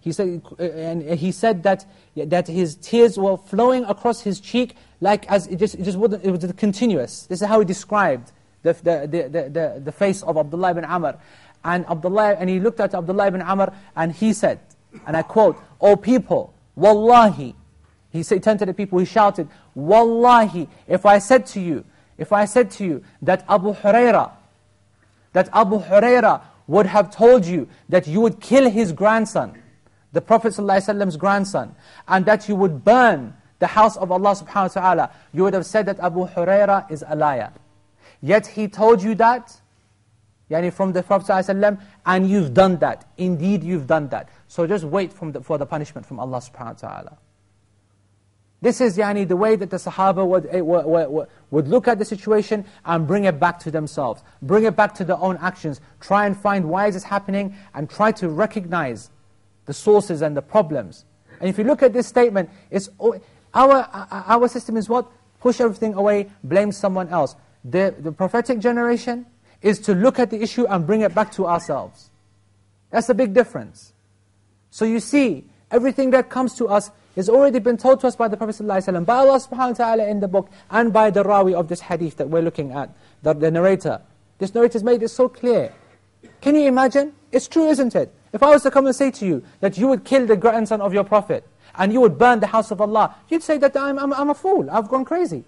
He said, and he said that, that his tears were flowing across his cheek like as it just, it just wasn't, it was continuous. This is how he described the, the, the, the, face of Abdullah ibn Amr. And, Abdullah, and he looked at Abdullah ibn Amr and he said, and I quote, O people, Wallahi, he said, turned to the people, he shouted, Wallahi, if I said to you, if I said to you that Abu Huraira, that Abu Huraira would have told you that you would kill his grandson, the Prophet ﷺ's grandson, and that you would burn the house of Allah subhanahu wa ta'ala, you would have said that Abu Huraira is a liar. Yet he told you that, yani from the Prophet ﷺ, and you've done that. Indeed, you've done that. So just wait the, for the punishment from Allah subhanahu wa ta'ala. This is yani, the way that the Sahaba would, eh, would, would, look at the situation and bring it back to themselves. Bring it back to their own actions. Try and find why is this happening and try to recognize the sources and the problems. And if you look at this statement, it's, our, our system is what? Push everything away, blame someone else. The, the prophetic generation is to look at the issue and bring it back to ourselves. That's a big difference. So you see, everything that comes to us has already been told to us by the Prophet ﷺ, by Allah subhanahu wa ta'ala in the book, and by the rawi of this hadith that we're looking at, the, the narrator. This narrator has made it so clear. Can you imagine? It's true, isn't it? If I was to come and say to you that you would kill the grandson of your Prophet, and you would burn the house of Allah, you'd say that I'm, I'm, I'm a fool, I've gone crazy.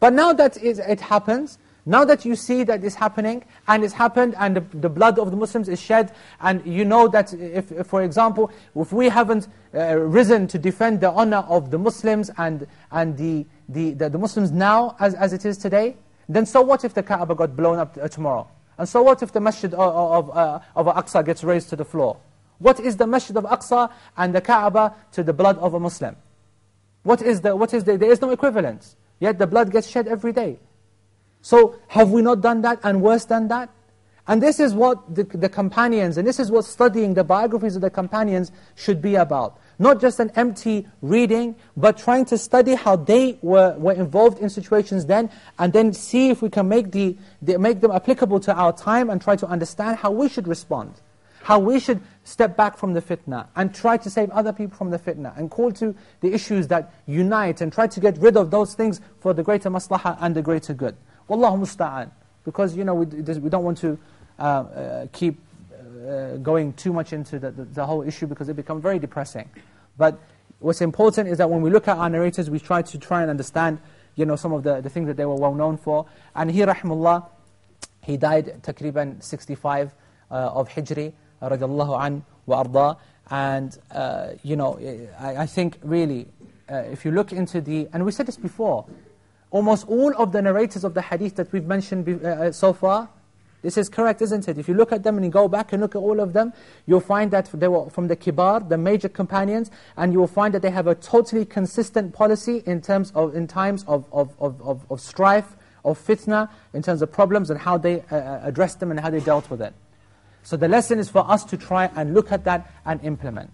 But now that it happens, now that you see that it's happening, and it's happened, and the, the blood of the Muslims is shed, and you know that, if, if for example, if we haven't uh, risen to defend the honor of the Muslims and, and the, the, the, the, Muslims now, as, as it is today, then so what if the Kaaba got blown up uh, tomorrow? And so what if the Masjid of, of, uh, of Aqsa gets raised to the floor? What is the Masjid of Aqsa and the Kaaba to the blood of a Muslim? What is the, what is the, there is no equivalence. Yet the blood gets shed every day. So have we not done that and worse than that? And this is what the, the companions, and this is what studying the biographies of the companions should be about. Not just an empty reading, but trying to study how they were, were involved in situations then, and then see if we can make, the, the, make them applicable to our time and try to understand how we should respond. How we should step back from the fitna and try to save other people from the fitna and call to the issues that unite and try to get rid of those things for the greater maslahah and the greater good. Wallahu musta'an. Because, you know, we, we don't want to uh, uh, keep uh, going too much into the, the, the, whole issue because it becomes very depressing. But what's important is that when we look at our narrators, we try to try and understand, you know, some of the, the things that they were well known for. And he, rahimullah, he died takriban 65 uh, of Hijri, radiallahu an wa arda. And, uh, you know, I, I think really, uh, if you look into the, and we said this before, almost all of the narrators of the hadith that we've mentioned uh, uh, so far, this is correct, isn't it? If you look at them and you go back and look at all of them, you'll find that they were from the kibar, the major companions, and you will find that they have a totally consistent policy in terms of in times of, of, of, of, of strife, of fitna, in terms of problems and how they uh, uh addressed them and how they dealt with it. So the lesson is for us to try and look at that and implement.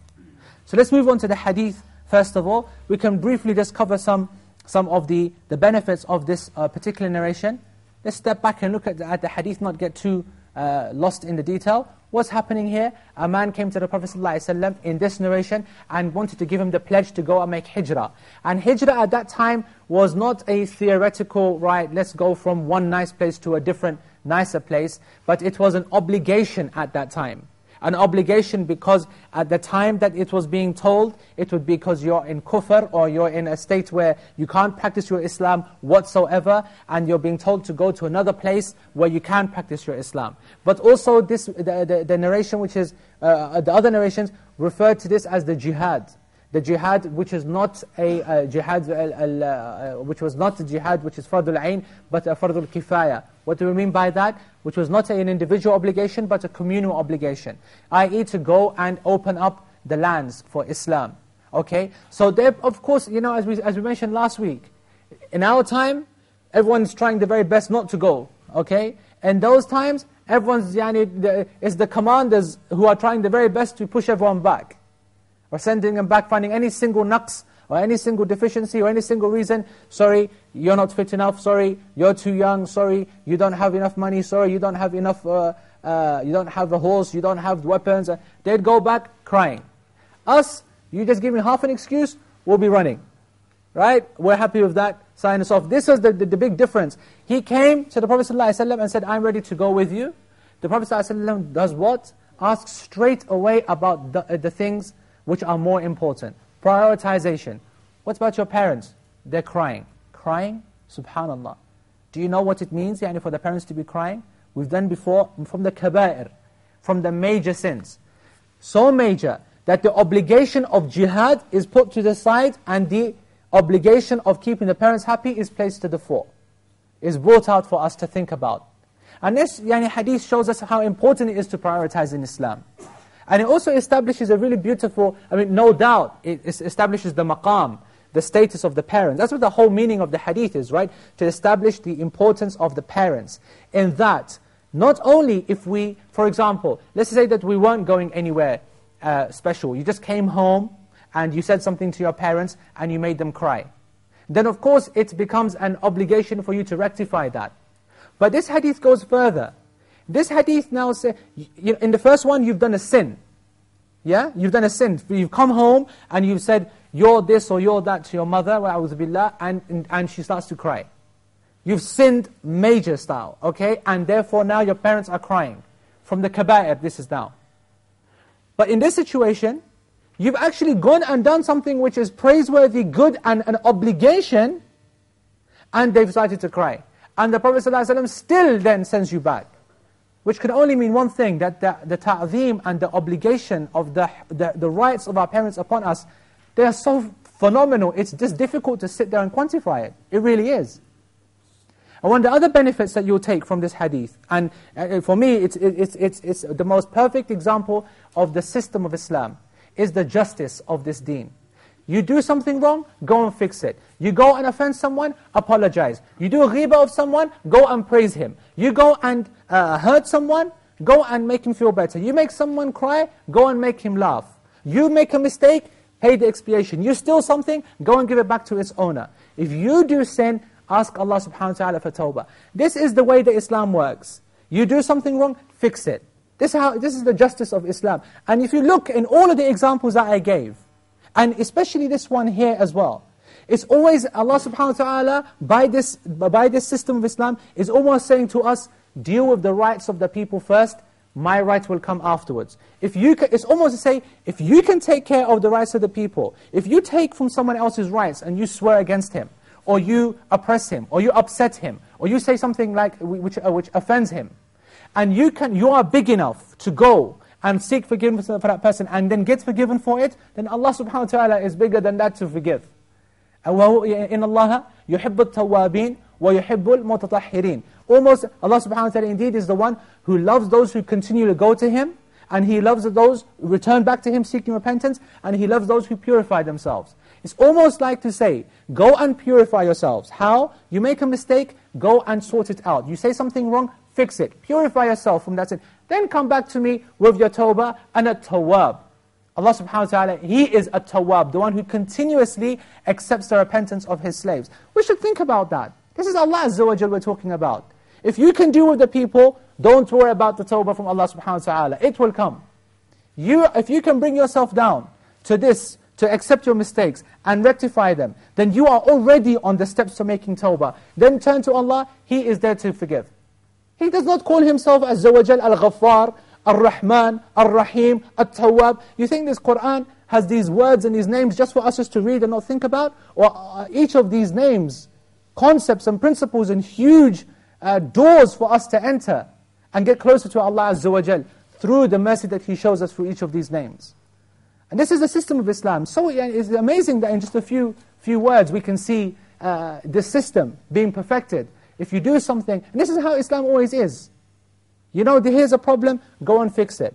So let's move on to the hadith first of all. We can briefly just cover some some of the, the benefits of this uh, particular narration. Let's step back and look at the, at the hadith, not get too uh, lost in the detail. What's happening here? A man came to the Prophet ﷺ in this narration and wanted to give him the pledge to go and make hijrah. And hijrah at that time was not a theoretical, right, let's go from one nice place to a different, nicer place, but it was an obligation at that time an obligation because at the time that it was being told, it would be because you're in kufr or you're in a state where you can't practice your Islam whatsoever and you're being told to go to another place where you can practice your Islam. But also this, the, the, the narration which is, uh, the other narrations refer to this as the jihad. The jihad which is not a uh, jihad, uh, which was not a jihad which is fardul ain, but a fardul kifaya. What do we mean by that? Which was not an individual obligation, but a communal obligation. I.e. to go and open up the lands for Islam. Okay? So there, of course, you know, as we, as we mentioned last week, in our time, everyone's trying the very best not to go. Okay? In those times, everyone's, yani, the, it's the commanders who are trying the very best to push everyone back or sending them back, finding any single naqs or any single deficiency or any single reason, sorry, you're not fit enough, sorry, you're too young, sorry, you don't have enough money, sorry, you don't have enough, uh, uh, you don't have a horse, you don't have weapons. They'd go back crying. Us, you just give me half an excuse, we'll be running. Right? We're happy with that, sign us off. This was the, the, the big difference. He came to the Prophet ﷺ and said, I'm ready to go with you. The Prophet ﷺ does what? Asks straight away about the, uh, the things which are more important. Prioritization. What about your parents? They're crying. Crying? Subhanallah. Do you know what it means yani, for the parents to be crying? We've done before from the kaba'ir, from the major sins. So major that the obligation of jihad is put to the side and the obligation of keeping the parents happy is placed to the fore. Is brought out for us to think about. And this yani, hadith shows us how important it is to prioritize in Islam. And it also establishes a really beautiful, I mean, no doubt, it establishes the maqam, the status of the parents. That's what the whole meaning of the hadith is, right? To establish the importance of the parents. In that, not only if we, for example, let's say that we weren't going anywhere uh, special. You just came home and you said something to your parents and you made them cry. Then of course it becomes an obligation for you to rectify that. But this hadith goes further. This hadith now says, in the first one you've done a sin. Yeah? You've done a sin. You've come home and you've said, you're this or you're that to your mother, and, and, and she starts to cry. You've sinned major style, okay? And therefore now your parents are crying. From the kaba'ir, this is now. But in this situation, you've actually gone and done something which is praiseworthy, good, and an obligation, and they've started to cry. And the Prophet ﷺ still then sends you back which can only mean one thing, that the, the ta'zeem and the obligation of the, the, the rights of our parents upon us, they are so phenomenal, it's just difficult to sit there and quantify it. It really is. And one of the other benefits that you'll take from this hadith, and uh, for me it's, it's, it's, it's the most perfect example of the system of Islam, is the justice of this deen. You do something wrong, go and fix it. You go and offend someone, apologize. You do a ghiba of someone, go and praise him. You go and uh, hurt someone, go and make him feel better. You make someone cry, go and make him laugh. You make a mistake, pay the expiation. You steal something, go and give it back to its owner. If you do sin, ask Allah subhanahu wa ta'ala for tawbah. This is the way that Islam works. You do something wrong, fix it. This is, how, this is the justice of Islam. And if you look in all of the examples that I gave, and especially this one here as well. It's always Allah subhanahu wa ta'ala, by this, by this system of Islam, is almost saying to us, deal with the rights of the people first, my rights will come afterwards. If you can, it's almost to say, if you can take care of the rights of the people, if you take from someone else's rights and you swear against him, or you oppress him, or you upset him, or you say something like which, uh, which offends him, and you, can, you are big enough to go and seek forgiveness for that person and then get forgiven for it, then Allah subhanahu wa ta'ala is bigger than that to forgive. إِنَّ اللَّهَ يُحِبُّ التَّوَّابِينَ وَيُحِبُّ الْمُتَطَهِّرِينَ Almost, Allah subhanahu wa ta'ala indeed is the one who loves those who continue to go to Him, and He loves those who return back to Him seeking repentance, and He loves those who purify themselves. It's almost like to say, go and purify yourselves. How? You make a mistake, go and sort it out. You say something wrong, fix it. Purify yourself from that sin. Then come back to me with your tawbah and a tawab. Allah subhanahu wa ta'ala, He is a tawab, the one who continuously accepts the repentance of His slaves. We should think about that. This is Allah Azza wa Jal we're talking about. If you can deal with the people, don't worry about the tawbah from Allah subhanahu wa ta'ala. It will come. You, if you can bring yourself down to this, to accept your mistakes and rectify them, then you are already on the steps to making tawbah. Then turn to Allah, He is there to forgive. He does not call himself Azza wa Al-Ghaffar, Ar-Rahman, Al-Rahim, Al-Tawwab. You think this Qur'an has these words and these names just for us just to read and not think about? Or uh, each of these names, concepts and principles and huge uh, doors for us to enter and get closer to Allah Azza through the mercy that He shows us through each of these names. And this is the system of Islam. So it's amazing that in just a few, few words we can see uh, this system being perfected. If you do something, and this is how Islam always is. You know, here's a problem, go and fix it.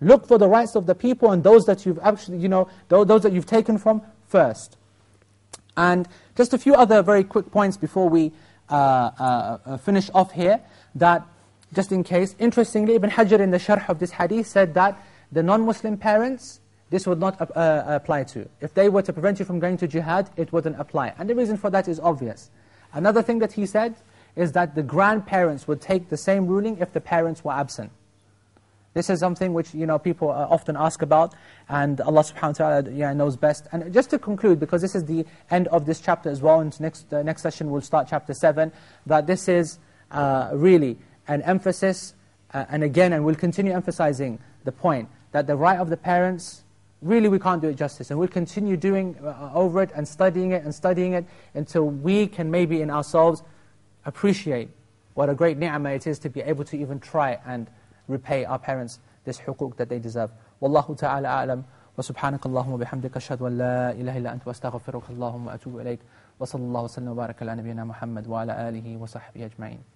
Look for the rights of the people and those that you've actually, you know, those that you've taken from first. And just a few other very quick points before we uh, uh, uh, finish off here, that just in case, interestingly, Ibn Hajar in the sharh of this hadith said that the non-Muslim parents, this would not uh, apply to. If they were to prevent you from going to jihad, it wouldn't apply. And the reason for that is obvious. Another thing that he said is that the grandparents would take the same ruling if the parents were absent. This is something which you know people often ask about, and Allah subhanahu wa ta'ala yeah, knows best. And just to conclude, because this is the end of this chapter as well, and next, uh, next session we'll start chapter 7, that this is uh, really an emphasis, uh, and again, and we'll continue emphasizing the point, that the right of the parents really we can't do it justice. And we'll continue doing uh, over it and studying it and studying it until we can maybe in ourselves appreciate what a great ni'mah it is to be able to even try and repay our parents this hukuk that they deserve. Wallahu ta'ala a'lam. وسبحانك اللهم وبحمدك أشهد أن لا إله إلا أنت واستغفرك اللهم وأتوب إليك وصلى الله وسلم وبارك على نبينا محمد وعلى آله وصحبه أجمعين